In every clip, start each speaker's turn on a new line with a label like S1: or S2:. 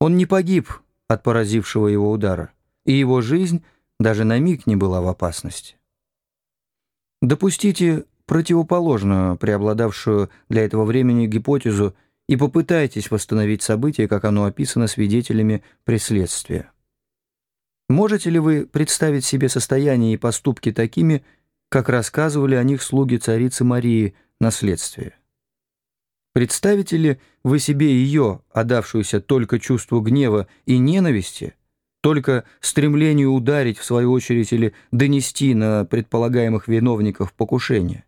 S1: Он не погиб от поразившего его удара, и его жизнь даже на миг не была в опасности. Допустите противоположную, преобладавшую для этого времени гипотезу и попытайтесь восстановить событие, как оно описано свидетелями преследствия. Можете ли вы представить себе состояние и поступки такими, как рассказывали о них слуги царицы Марии на следствие? Представите ли вы себе ее, отдавшуюся только чувству гнева и ненависти, только стремлению ударить, в свою очередь, или донести на предполагаемых виновников покушения?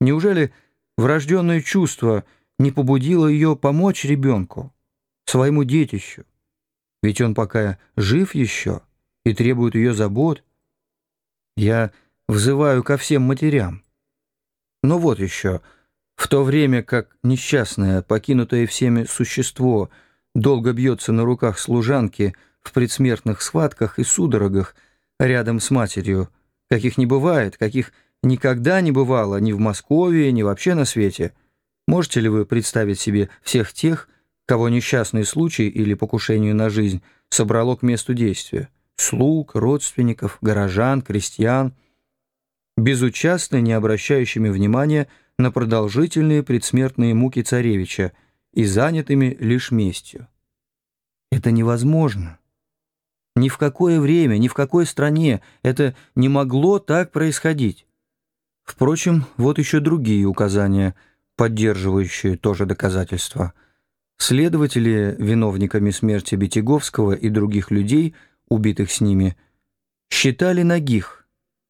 S1: Неужели врожденное чувство не побудило ее помочь ребенку, своему детищу? Ведь он пока жив еще и требует ее забот. Я взываю ко всем матерям. Но вот еще, в то время как несчастное, покинутое всеми существо долго бьется на руках служанки в предсмертных схватках и судорогах рядом с матерью, каких не бывает, каких никогда не бывало ни в Москве, ни вообще на свете, можете ли вы представить себе всех тех, кого несчастный случай или покушение на жизнь собрало к месту действия, слуг, родственников, горожан, крестьян, безучастно не обращающими внимания на продолжительные предсмертные муки царевича и занятыми лишь местью. Это невозможно. Ни в какое время, ни в какой стране это не могло так происходить. Впрочем, вот еще другие указания, поддерживающие то же доказательство – Следователи виновниками смерти Бетяговского и других людей, убитых с ними, считали нагих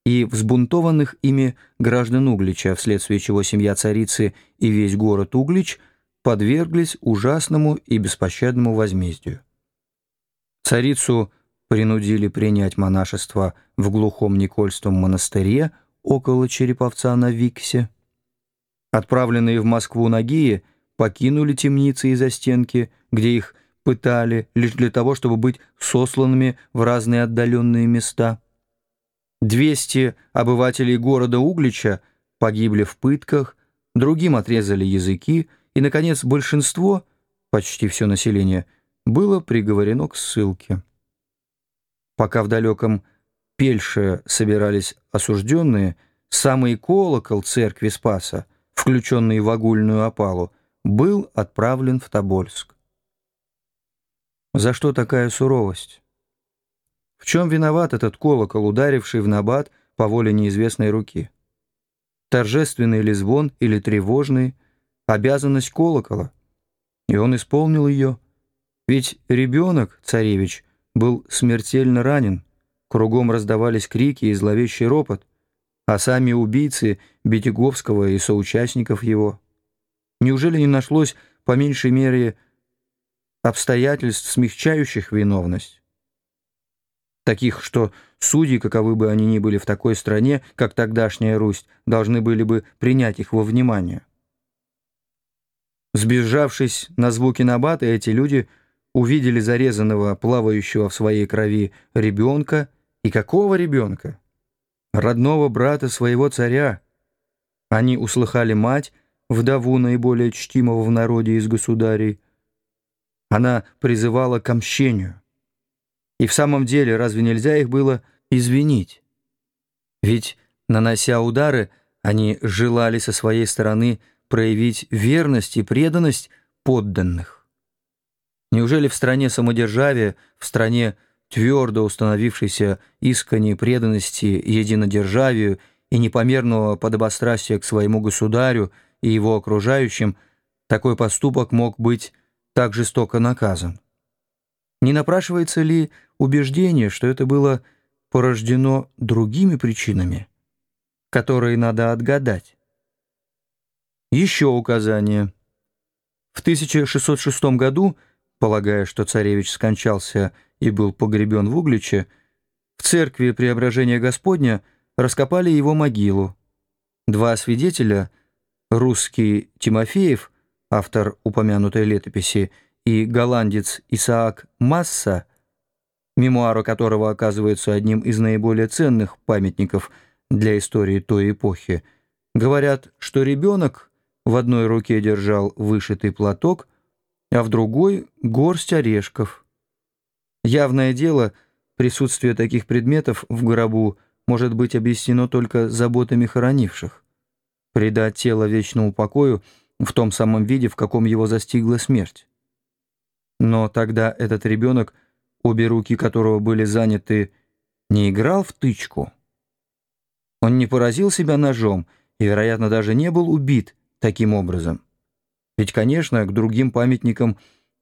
S1: и взбунтованных ими граждан Углича, вследствие чего семья царицы и весь город Углич подверглись ужасному и беспощадному возмездию. Царицу принудили принять монашество в глухом Никольском монастыре около Череповца на Виксе. Отправленные в Москву Нагии – покинули темницы и застенки, где их пытали, лишь для того, чтобы быть сосланными в разные отдаленные места. Двести обывателей города Углича погибли в пытках, другим отрезали языки, и, наконец, большинство, почти все население, было приговорено к ссылке. Пока в далеком Пельше собирались осужденные, самый колокол церкви Спаса, включенный в огульную опалу, был отправлен в Тобольск. За что такая суровость? В чем виноват этот колокол, ударивший в набат по воле неизвестной руки? Торжественный ли звон или тревожный? Обязанность колокола. И он исполнил ее. Ведь ребенок, царевич, был смертельно ранен. Кругом раздавались крики и зловещий ропот, а сами убийцы Бетяговского и соучастников его — Неужели не нашлось, по меньшей мере, обстоятельств, смягчающих виновность? Таких, что судьи, каковы бы они ни были в такой стране, как тогдашняя Русь, должны были бы принять их во внимание. Сбежавшись на звуки Набата, эти люди увидели зарезанного, плавающего в своей крови ребенка. И какого ребенка? Родного брата своего царя. Они услыхали мать, вдову наиболее чтимого в народе из государей. Она призывала к мщению. И в самом деле, разве нельзя их было извинить? Ведь, нанося удары, они желали со своей стороны проявить верность и преданность подданных. Неужели в стране самодержавия, в стране твердо установившейся искренней преданности единодержавию и непомерного подобострастия к своему государю – и его окружающим, такой поступок мог быть так жестоко наказан. Не напрашивается ли убеждение, что это было порождено другими причинами, которые надо отгадать? Еще указание. В 1606 году, полагая, что царевич скончался и был погребен в Угличе, в церкви Преображения Господня раскопали его могилу. Два свидетеля — русский Тимофеев, автор упомянутой летописи, и голландец Исаак Масса, мемуары которого оказываются одним из наиболее ценных памятников для истории той эпохи, говорят, что ребенок в одной руке держал вышитый платок, а в другой — горсть орешков. Явное дело, присутствие таких предметов в гробу может быть объяснено только заботами хоронивших. Предать тело вечному покою в том самом виде, в каком его застигла смерть. Но тогда этот ребенок, обе руки которого были заняты, не играл в тычку. Он не поразил себя ножом и, вероятно, даже не был убит таким образом. Ведь, конечно, к другим памятникам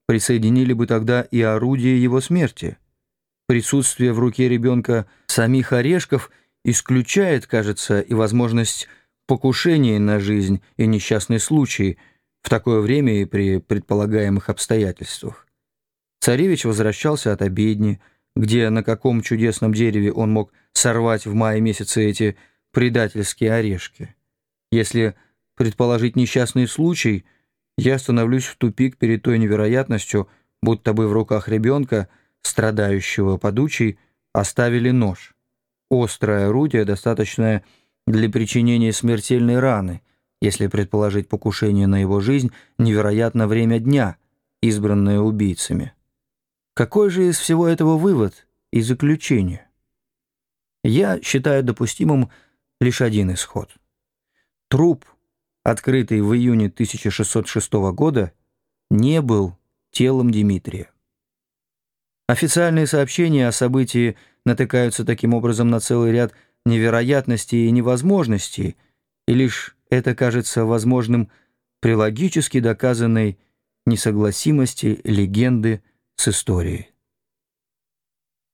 S1: присоединили бы тогда и орудие его смерти. Присутствие в руке ребенка самих орешков исключает, кажется, и возможность покушения на жизнь и несчастный случай в такое время и при предполагаемых обстоятельствах. Царевич возвращался от обедни, где на каком чудесном дереве он мог сорвать в мае месяце эти предательские орешки. Если предположить несчастный случай — я становлюсь в тупик перед той невероятностью, будто бы в руках ребенка, страдающего подучей, оставили нож. Острое орудие, достаточное для причинения смертельной раны, если предположить покушение на его жизнь, невероятно время дня, избранное убийцами. Какой же из всего этого вывод и заключение? Я считаю допустимым лишь один исход. Труп — открытый в июне 1606 года, не был телом Дмитрия. Официальные сообщения о событии натыкаются таким образом на целый ряд невероятностей и невозможностей, и лишь это кажется возможным при логически доказанной несогласимости легенды с историей.